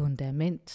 fundament.